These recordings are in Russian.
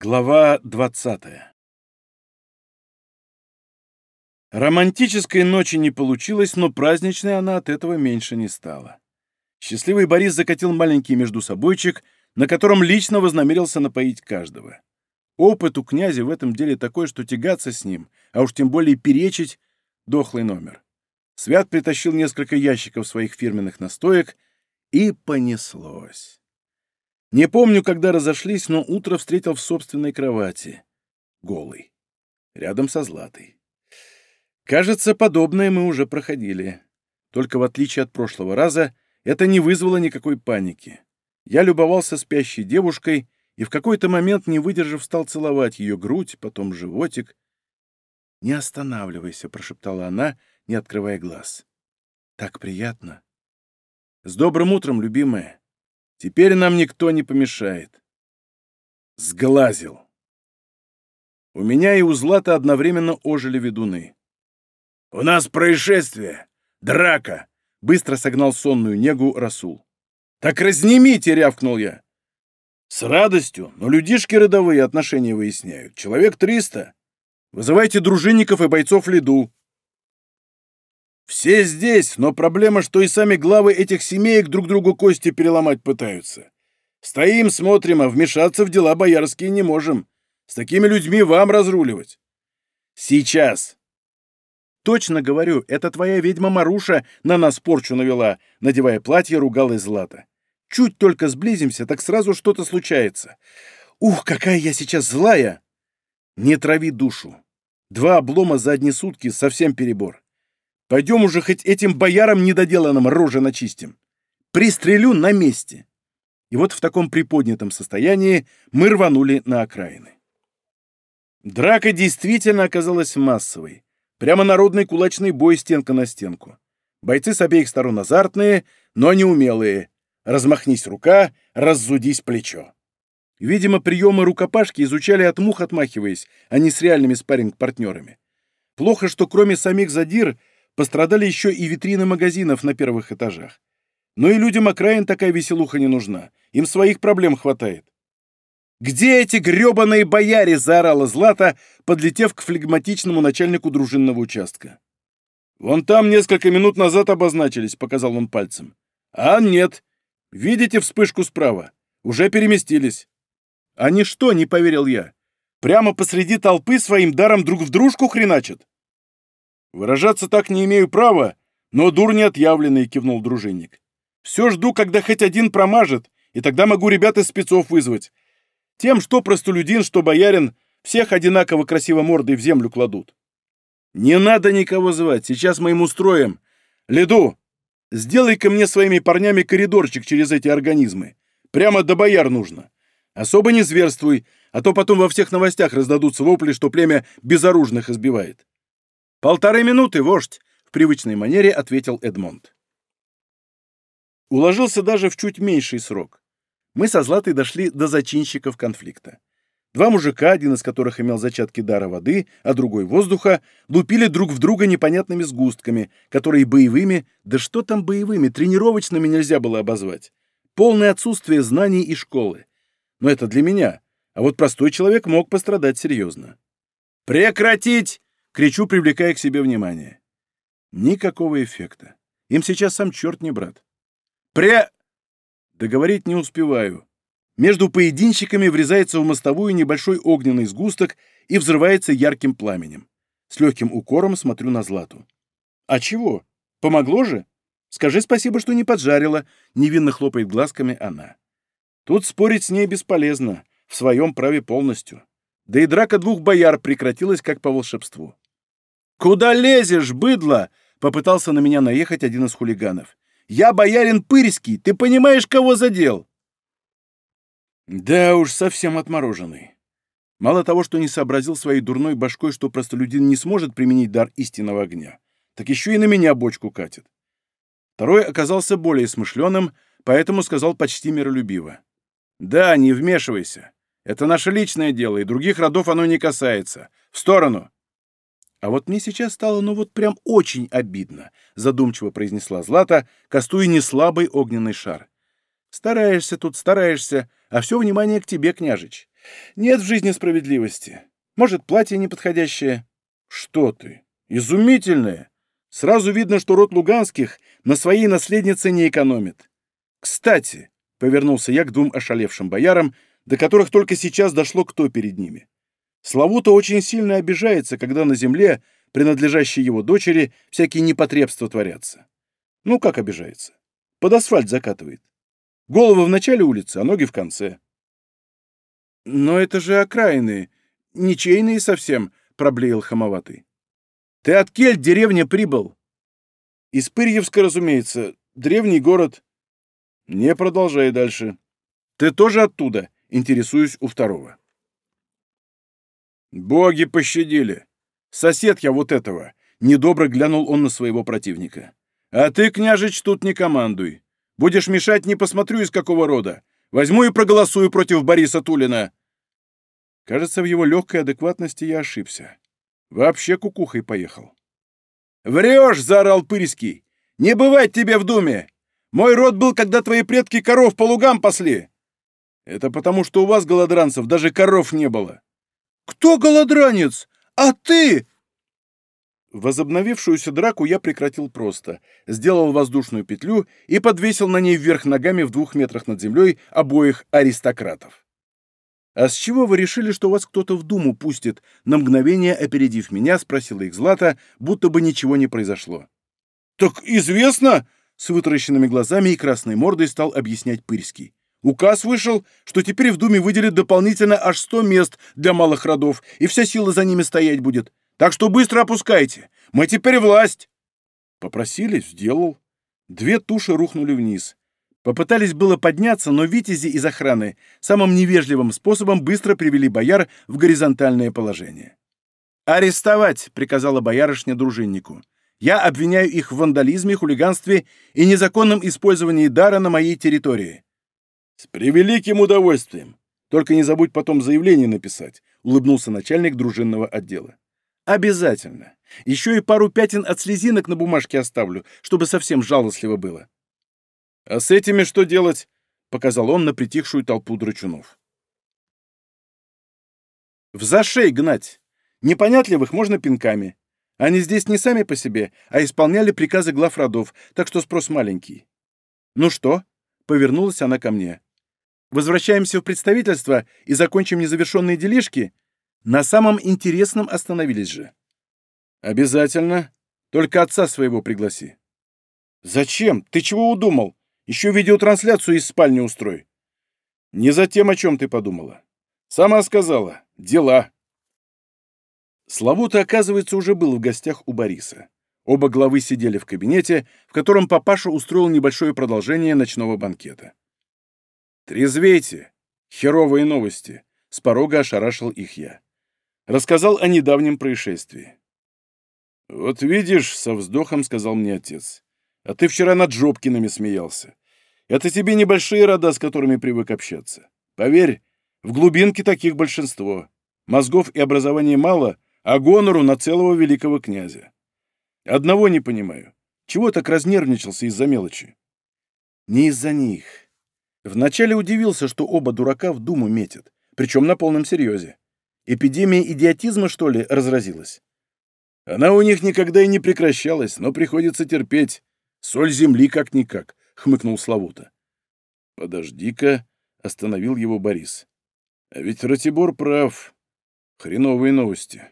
Глава 20 Романтической ночи не получилось, но праздничной она от этого меньше не стала. Счастливый Борис закатил маленький междусобойчик, на котором лично вознамерился напоить каждого. Опыт у князя в этом деле такой, что тягаться с ним, а уж тем более перечить — дохлый номер. Свят притащил несколько ящиков своих фирменных настоек, и понеслось. Не помню, когда разошлись, но утро встретил в собственной кровати. Голый. Рядом со Златой. Кажется, подобное мы уже проходили. Только в отличие от прошлого раза, это не вызвало никакой паники. Я любовался спящей девушкой и в какой-то момент, не выдержав, стал целовать ее грудь, потом животик. «Не останавливайся», — прошептала она, не открывая глаз. «Так приятно». «С добрым утром, любимая. Теперь нам никто не помешает. Сглазил. У меня и у Злата одновременно ожили ведуны. «У нас происшествие! Драка!» — быстро согнал сонную негу Расул. «Так разнимите!» — рявкнул я. «С радостью, но людишки родовые отношения выясняют. Человек триста. Вызывайте дружинников и бойцов Лиду. Все здесь, но проблема, что и сами главы этих семеек друг другу кости переломать пытаются. Стоим, смотрим, а вмешаться в дела боярские не можем. С такими людьми вам разруливать. Сейчас. Точно говорю, это твоя ведьма Маруша на нас порчу навела, надевая платье, ругалась Злата. Чуть только сблизимся, так сразу что-то случается. Ух, какая я сейчас злая! Не трави душу. Два облома за одни сутки — совсем перебор. Пойдем уже хоть этим боярам недоделанным рожи начистим. Пристрелю на месте. И вот в таком приподнятом состоянии мы рванули на окраины. Драка действительно оказалась массовой. Прямо народный кулачный бой стенка на стенку. Бойцы с обеих сторон азартные, но неумелые. Размахнись рука, раззудись плечо. Видимо, приемы рукопашки изучали от мух отмахиваясь, а не с реальными спарринг-партнерами. Плохо, что кроме самих задир Пострадали еще и витрины магазинов на первых этажах. Но и людям окраин такая веселуха не нужна. Им своих проблем хватает. «Где эти гребаные бояре?» — заорала Злата, подлетев к флегматичному начальнику дружинного участка. «Вон там несколько минут назад обозначились», — показал он пальцем. «А нет. Видите вспышку справа? Уже переместились». «Они что?» — не поверил я. «Прямо посреди толпы своим даром друг в дружку хреначат?» «Выражаться так не имею права, но дур не отъявленный», — кивнул дружинник. «Все жду, когда хоть один промажет, и тогда могу ребят из спецов вызвать. Тем, что простолюдин, что боярин, всех одинаково красиво мордой в землю кладут». «Не надо никого звать, сейчас мы им устроим. Леду, сделай-ка мне своими парнями коридорчик через эти организмы. Прямо до бояр нужно. Особо не зверствуй, а то потом во всех новостях раздадутся вопли, что племя безоружных избивает. «Полторы минуты, вождь!» — в привычной манере ответил Эдмонд. Уложился даже в чуть меньший срок. Мы со Златой дошли до зачинщиков конфликта. Два мужика, один из которых имел зачатки дара воды, а другой воздуха, лупили друг в друга непонятными сгустками, которые боевыми, да что там боевыми, тренировочными нельзя было обозвать. Полное отсутствие знаний и школы. Но это для меня, а вот простой человек мог пострадать серьезно. «Прекратить!» Кричу, привлекая к себе внимание. Никакого эффекта. Им сейчас сам черт не брат. Пре... Договорить не успеваю. Между поединщиками врезается в мостовую небольшой огненный сгусток и взрывается ярким пламенем. С легким укором смотрю на Злату. «А чего? Помогло же? Скажи спасибо, что не поджарила», — невинно хлопает глазками она. Тут спорить с ней бесполезно, в своем праве полностью. Да и драка двух бояр прекратилась как по волшебству. «Куда лезешь, быдло?» — попытался на меня наехать один из хулиганов. «Я боярин Пырский, ты понимаешь, кого задел?» Да уж, совсем отмороженный. Мало того, что не сообразил своей дурной башкой, что простолюдин не сможет применить дар истинного огня, так еще и на меня бочку катит. Второй оказался более смышленым, поэтому сказал почти миролюбиво. «Да, не вмешивайся. Это наше личное дело, и других родов оно не касается. В сторону!» А вот мне сейчас стало, ну вот прям очень обидно, задумчиво произнесла Злата, кастуя неслабый огненный шар. Стараешься тут, стараешься, а все внимание к тебе, княжич. Нет в жизни справедливости. Может, платье неподходящее? Что ты? Изумительное! Сразу видно, что род Луганских на своей наследнице не экономит. Кстати, — повернулся я к двум ошалевшим боярам, до которых только сейчас дошло, кто перед ними. Славута очень сильно обижается, когда на земле, принадлежащей его дочери, всякие непотребства творятся. Ну, как обижается? Под асфальт закатывает. Головы в начале улицы, а ноги в конце. «Но это же окраины, ничейные совсем», — проблеял хамоватый. «Ты от Кель деревня прибыл?» «Из Пырьевска, разумеется. Древний город». «Не продолжай дальше. Ты тоже оттуда?» — интересуюсь у второго. «Боги пощадили! Сосед я вот этого!» — недобро глянул он на своего противника. «А ты, княжич, тут не командуй. Будешь мешать, не посмотрю, из какого рода. Возьму и проголосую против Бориса Тулина». Кажется, в его легкой адекватности я ошибся. Вообще кукухой поехал. «Врешь!» — заорал Пырский. «Не бывать тебе в думе! Мой род был, когда твои предки коров по лугам пасли!» «Это потому, что у вас, голодранцев, даже коров не было!» «Кто голодранец? А ты?» Возобновившуюся драку я прекратил просто, сделал воздушную петлю и подвесил на ней вверх ногами в двух метрах над землей обоих аристократов. «А с чего вы решили, что вас кто-то в думу пустит?» На мгновение опередив меня, спросила их Злата, будто бы ничего не произошло. «Так известно!» — с вытаращенными глазами и красной мордой стал объяснять Пырский. «Указ вышел, что теперь в Думе выделят дополнительно аж сто мест для малых родов, и вся сила за ними стоять будет. Так что быстро опускайте. Мы теперь власть!» Попросили, сделал. Две туши рухнули вниз. Попытались было подняться, но витязи из охраны самым невежливым способом быстро привели бояр в горизонтальное положение. «Арестовать!» — приказала боярышня дружиннику. «Я обвиняю их в вандализме, хулиганстве и незаконном использовании дара на моей территории». «С превеликим удовольствием! Только не забудь потом заявление написать», — улыбнулся начальник дружинного отдела. «Обязательно. Еще и пару пятен от слезинок на бумажке оставлю, чтобы совсем жалостливо было». «А с этими что делать?» — показал он на притихшую толпу драчунов. «В зашей гнать. Непонятливых можно пинками. Они здесь не сами по себе, а исполняли приказы глав родов, так что спрос маленький». «Ну что?» — повернулась она ко мне. «Возвращаемся в представительство и закончим незавершенные делишки? На самом интересном остановились же». «Обязательно. Только отца своего пригласи». «Зачем? Ты чего удумал?» Еще видеотрансляцию из спальни устрой. Не за тем, о чем ты подумала. Сама сказала. Дела. Славута, оказывается, уже был в гостях у Бориса. Оба главы сидели в кабинете, в котором папаша устроил небольшое продолжение ночного банкета. «Трезвейте! Херовые новости!» — с порога ошарашил их я. Рассказал о недавнем происшествии. «Вот видишь», — со вздохом сказал мне отец, — «а ты вчера над Жопкиными смеялся. Это тебе небольшие рода, с которыми привык общаться. Поверь, в глубинке таких большинство. Мозгов и образования мало, а гонору на целого великого князя. Одного не понимаю. Чего так разнервничался из-за мелочи? Не из-за них. Вначале удивился, что оба дурака в думу метят, причем на полном серьезе. Эпидемия идиотизма, что ли, разразилась? Она у них никогда и не прекращалась, но приходится терпеть. Соль земли как-никак хмыкнул Славута. «Подожди-ка», — остановил его Борис. «А ведь Ратибор прав. Хреновые новости.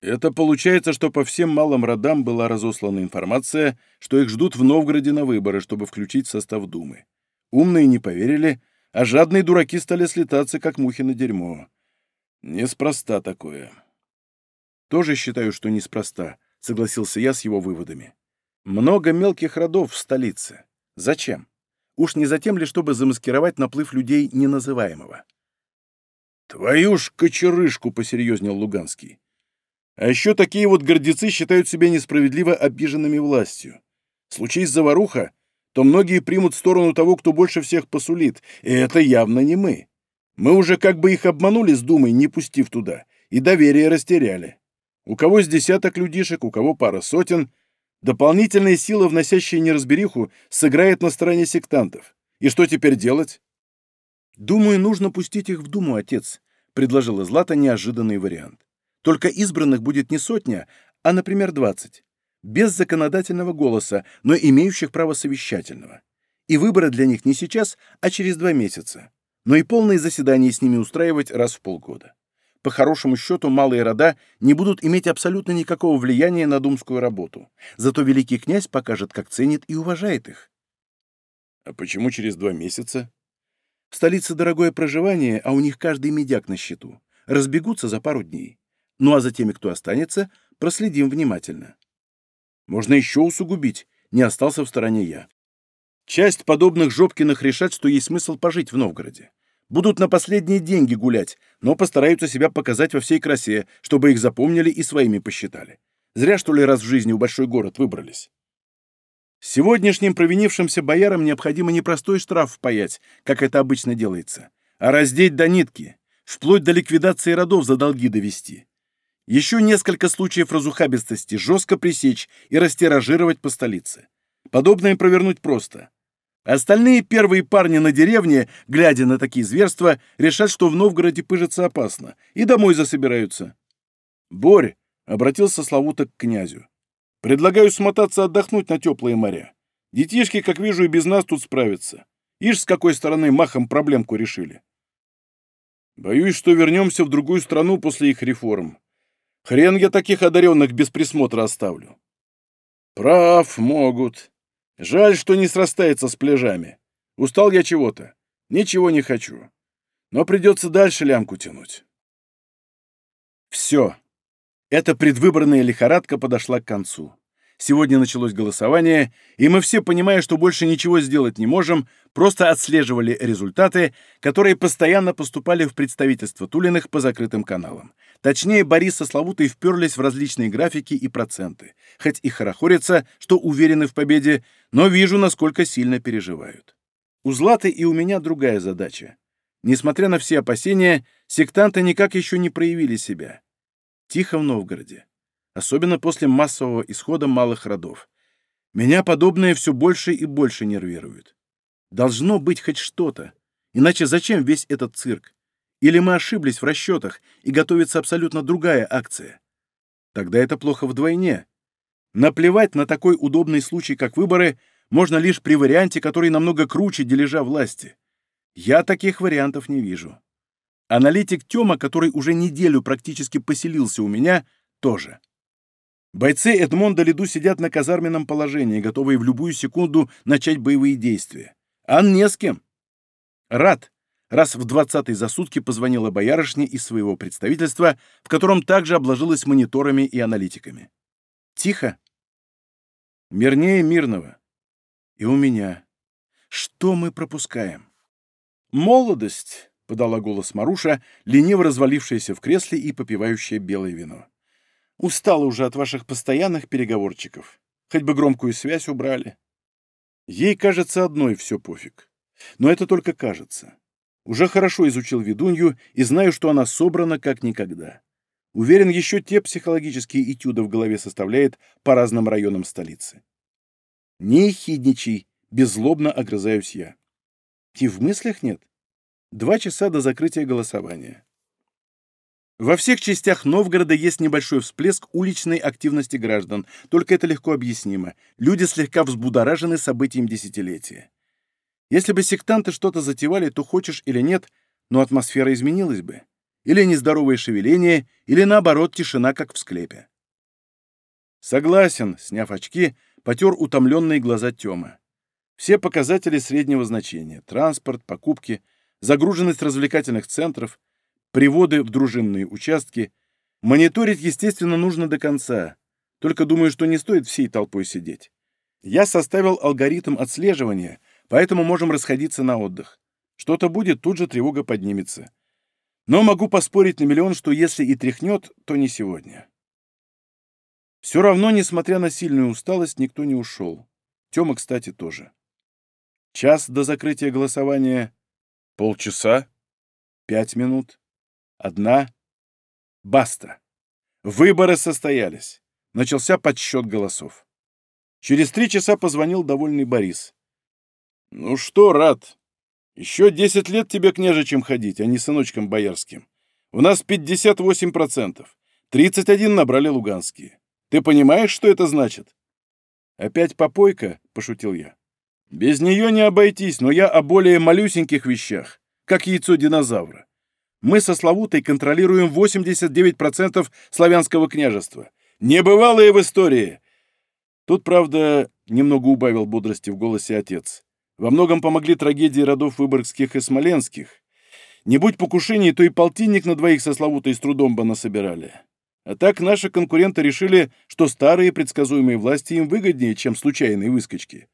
Это получается, что по всем малым родам была разослана информация, что их ждут в Новгороде на выборы, чтобы включить в состав Думы. Умные не поверили, а жадные дураки стали слетаться, как мухи на дерьмо. Неспроста такое. Тоже считаю, что неспроста, согласился я с его выводами. Много мелких родов в столице. Зачем? Уж не затем ли, чтобы замаскировать наплыв людей неназываемого? «Твою ж кочерышку!» — посерьезнел Луганский. «А еще такие вот гордецы считают себя несправедливо обиженными властью. Случись заваруха, то многие примут сторону того, кто больше всех посулит, и это явно не мы. Мы уже как бы их обманули с Думой, не пустив туда, и доверие растеряли. У кого с десяток людишек, у кого пара сотен, Дополнительная сила, вносящая неразбериху, сыграет на стороне сектантов. И что теперь делать? Думаю, нужно пустить их в Думу, отец. предложила Злата неожиданный вариант. Только избранных будет не сотня, а, например, двадцать. Без законодательного голоса, но имеющих право совещательного. И выборы для них не сейчас, а через два месяца. Но и полные заседания с ними устраивать раз в полгода. По хорошему счету, малые рода не будут иметь абсолютно никакого влияния на думскую работу. Зато великий князь покажет, как ценит и уважает их. А почему через два месяца? В столице дорогое проживание, а у них каждый медяк на счету. Разбегутся за пару дней. Ну а за теми, кто останется, проследим внимательно. Можно еще усугубить, не остался в стороне я. Часть подобных Жопкиных решат, что есть смысл пожить в Новгороде. Будут на последние деньги гулять, но постараются себя показать во всей красе, чтобы их запомнили и своими посчитали. Зря, что ли, раз в жизни в большой город выбрались. Сегодняшним провинившимся боярам необходимо не простой штраф впаять, как это обычно делается, а раздеть до нитки, вплоть до ликвидации родов за долги довести. Еще несколько случаев разухабистости жестко пресечь и растиражировать по столице. Подобное провернуть просто. Остальные первые парни на деревне, глядя на такие зверства, решат, что в Новгороде пыжиться опасно, и домой засобираются. «Борь!» — обратился Славута к князю. «Предлагаю смотаться отдохнуть на теплые моря. Детишки, как вижу, и без нас тут справятся. Ишь, с какой стороны махом проблемку решили». «Боюсь, что вернемся в другую страну после их реформ. Хрен я таких одаренных без присмотра оставлю». «Прав, могут. Жаль, что не срастается с пляжами. Устал я чего-то. Ничего не хочу. Но придется дальше лямку тянуть. Все. Эта предвыборная лихорадка подошла к концу. Сегодня началось голосование, и мы все, понимая, что больше ничего сделать не можем, просто отслеживали результаты, которые постоянно поступали в представительство Тулиных по закрытым каналам. Точнее, Борис со Славутой вперлись в различные графики и проценты, хоть и хорохорятся, что уверены в победе, но вижу, насколько сильно переживают. У Златы и у меня другая задача. Несмотря на все опасения, сектанты никак еще не проявили себя. Тихо в Новгороде особенно после массового исхода малых родов. Меня подобное все больше и больше нервирует. Должно быть хоть что-то. Иначе зачем весь этот цирк? Или мы ошиблись в расчетах, и готовится абсолютно другая акция? Тогда это плохо вдвойне. Наплевать на такой удобный случай, как выборы, можно лишь при варианте, который намного круче дележа власти. Я таких вариантов не вижу. Аналитик Тёма, который уже неделю практически поселился у меня, тоже. Бойцы Эдмонда Лиду сидят на казарменном положении, готовые в любую секунду начать боевые действия. А не с кем. Рад, раз в двадцатый за сутки позвонила боярышне из своего представительства, в котором также обложилась мониторами и аналитиками. Тихо. Мирнее мирного. И у меня. Что мы пропускаем? Молодость, — подала голос Маруша, лениво развалившаяся в кресле и попивающая белое вино. Устала уже от ваших постоянных переговорчиков. Хоть бы громкую связь убрали. Ей, кажется, одной все пофиг. Но это только кажется. Уже хорошо изучил ведунью и знаю, что она собрана как никогда. Уверен, еще те психологические этюды в голове составляет по разным районам столицы. Не хидничай, беззлобно огрызаюсь я. И в мыслях нет. Два часа до закрытия голосования. Во всех частях Новгорода есть небольшой всплеск уличной активности граждан, только это легко объяснимо. Люди слегка взбудоражены событием десятилетия. Если бы сектанты что-то затевали, то хочешь или нет, но атмосфера изменилась бы. Или нездоровое шевеление, или наоборот тишина, как в склепе. Согласен, сняв очки, потер утомленные глаза Тёма. Все показатели среднего значения — транспорт, покупки, загруженность развлекательных центров — приводы в дружинные участки. Мониторить, естественно, нужно до конца. Только думаю, что не стоит всей толпой сидеть. Я составил алгоритм отслеживания, поэтому можем расходиться на отдых. Что-то будет, тут же тревога поднимется. Но могу поспорить на миллион, что если и тряхнет, то не сегодня. Все равно, несмотря на сильную усталость, никто не ушел. Тёма, кстати, тоже. Час до закрытия голосования. Полчаса. Пять минут. Одна. Баста. Выборы состоялись. Начался подсчет голосов. Через три часа позвонил довольный Борис. «Ну что, рад. Еще десять лет тебе княжичем ходить, а не сыночком боярским. У нас 58%. 31 набрали луганские. Ты понимаешь, что это значит?» «Опять попойка?» — пошутил я. «Без нее не обойтись, но я о более малюсеньких вещах, как яйцо динозавра. Мы со Славутой контролируем 89% славянского княжества. Небывалые в истории!» Тут, правда, немного убавил бодрости в голосе отец. Во многом помогли трагедии родов Выборгских и Смоленских. Не будь покушений, то и полтинник на двоих со Славутой с трудом бы насобирали. А так наши конкуренты решили, что старые предсказуемые власти им выгоднее, чем случайные выскочки.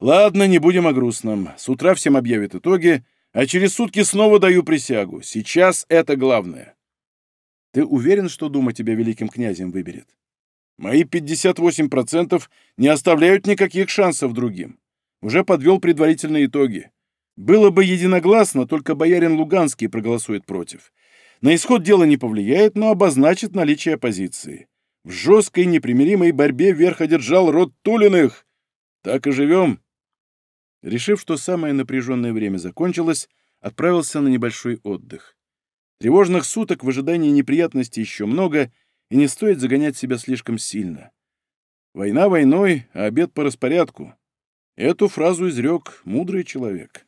Ладно, не будем о грустном. С утра всем объявят итоги, а через сутки снова даю присягу. Сейчас это главное. Ты уверен, что Дума тебя великим князем выберет? Мои 58% не оставляют никаких шансов другим. Уже подвел предварительные итоги. Было бы единогласно, только боярин Луганский проголосует против. На исход дела не повлияет, но обозначит наличие оппозиции. В жесткой непримиримой борьбе верх одержал род Тулиных. Так и живем. Решив, что самое напряженное время закончилось, отправился на небольшой отдых. Тревожных суток в ожидании неприятностей еще много, и не стоит загонять себя слишком сильно. Война войной, а обед по распорядку. Эту фразу изрек мудрый человек.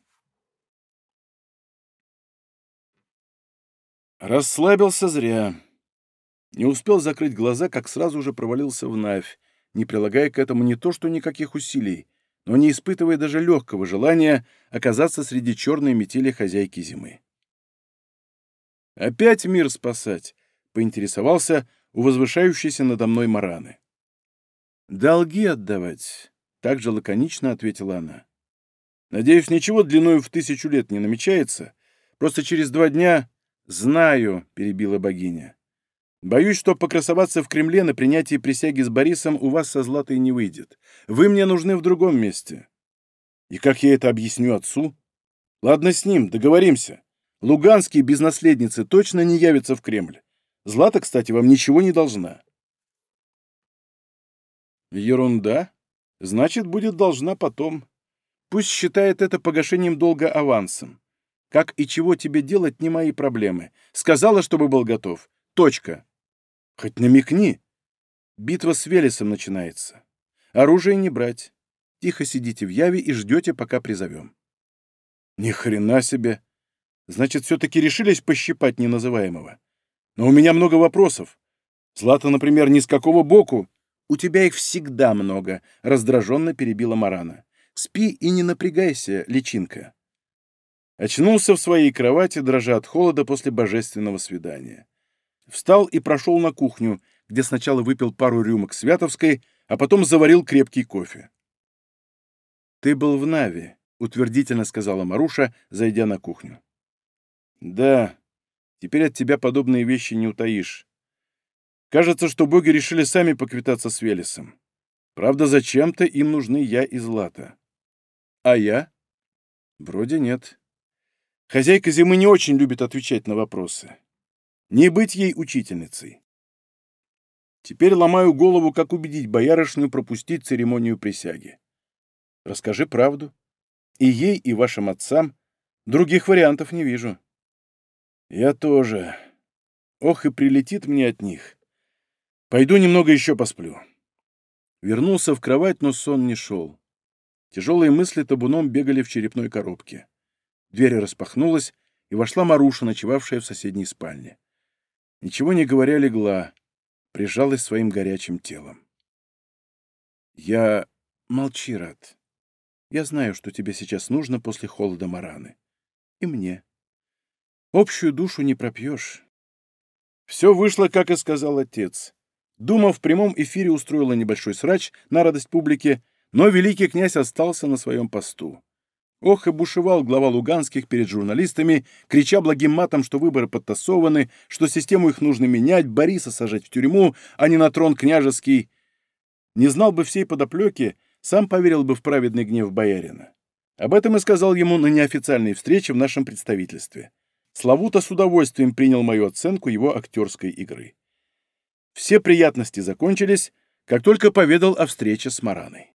Расслабился зря. Не успел закрыть глаза, как сразу же провалился в Навь, не прилагая к этому не то что никаких усилий, но не испытывая даже легкого желания оказаться среди черной метели хозяйки зимы. «Опять мир спасать?» — поинтересовался у возвышающейся надо мной Мараны. «Долги отдавать», — так же лаконично ответила она. «Надеюсь, ничего длиною в тысячу лет не намечается. Просто через два дня «Знаю», — перебила богиня. «Боюсь, что покрасоваться в Кремле на принятии присяги с Борисом у вас со Златой не выйдет. Вы мне нужны в другом месте». «И как я это объясню отцу?» «Ладно с ним, договоримся. Луганский без наследницы точно не явится в Кремль. Злата, кстати, вам ничего не должна». «Ерунда. Значит, будет должна потом. Пусть считает это погашением долга авансом. Как и чего тебе делать, не мои проблемы. Сказала, чтобы был готов. Точка. Хоть намекни. Битва с Велесом начинается. Оружие не брать. Тихо сидите в яве и ждете, пока призовем. Ни хрена себе. Значит, все-таки решились пощипать неназываемого. Но у меня много вопросов. Злата, например, ни с какого боку. У тебя их всегда много, раздраженно перебила Марана. Спи и не напрягайся, личинка. Очнулся в своей кровати, дрожа от холода после божественного свидания. Встал и прошел на кухню, где сначала выпил пару рюмок Святовской, а потом заварил крепкий кофе. «Ты был в Нави», — утвердительно сказала Маруша, зайдя на кухню. «Да, теперь от тебя подобные вещи не утаишь. Кажется, что боги решили сами поквитаться с Велесом. Правда, зачем-то им нужны я и Злата. А я? Вроде нет. Хозяйка зимы не очень любит отвечать на вопросы. Не быть ей учительницей. Теперь ломаю голову, как убедить боярышню пропустить церемонию присяги. Расскажи правду. И ей, и вашим отцам. Других вариантов не вижу. Я тоже. Ох, и прилетит мне от них. Пойду немного еще посплю. Вернулся в кровать, но сон не шел. Тяжелые мысли табуном бегали в черепной коробке. Дверь распахнулась, и вошла Маруша, ночевавшая в соседней спальне. Ничего не говоря, легла, прижалась своим горячим телом. «Я... Молчи, Рад. Я знаю, что тебе сейчас нужно после холода Мараны. И мне. Общую душу не пропьешь». Все вышло, как и сказал отец. Дума в прямом эфире устроила небольшой срач на радость публике, но великий князь остался на своем посту. Ох и бушевал глава Луганских перед журналистами, крича благим матом, что выборы подтасованы, что систему их нужно менять, Бориса сажать в тюрьму, а не на трон княжеский. Не знал бы всей подоплеки, сам поверил бы в праведный гнев боярина. Об этом и сказал ему на неофициальной встрече в нашем представительстве. Славута с удовольствием принял мою оценку его актерской игры. Все приятности закончились, как только поведал о встрече с Мараной.